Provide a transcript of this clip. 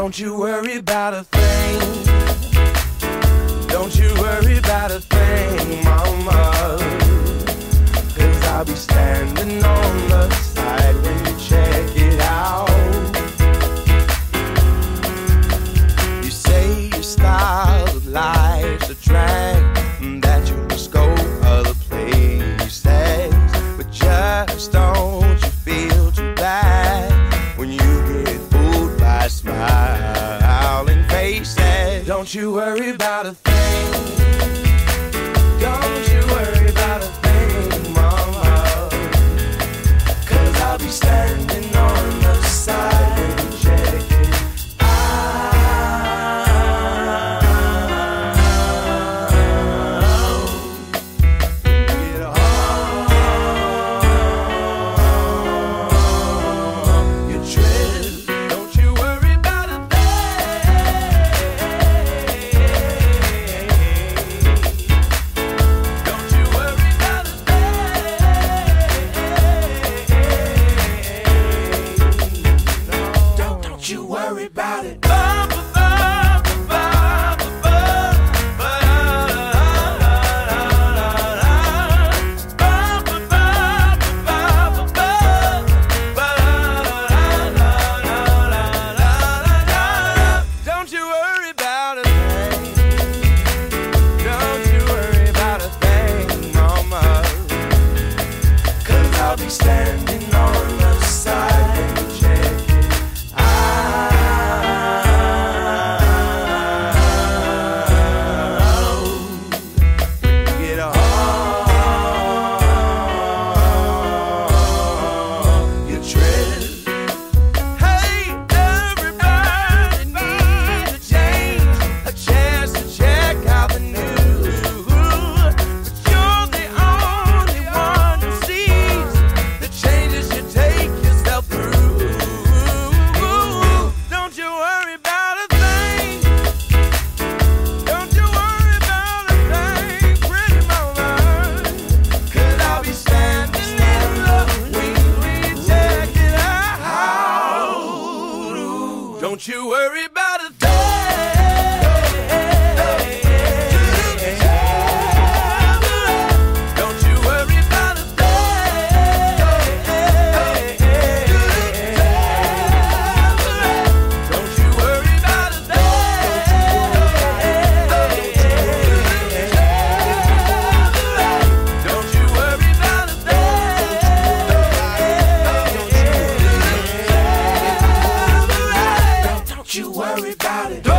Don't you worry about a thing. Don't you worry about a thing, mama. Don't you worry about a thing. Don't you worry. worry about it.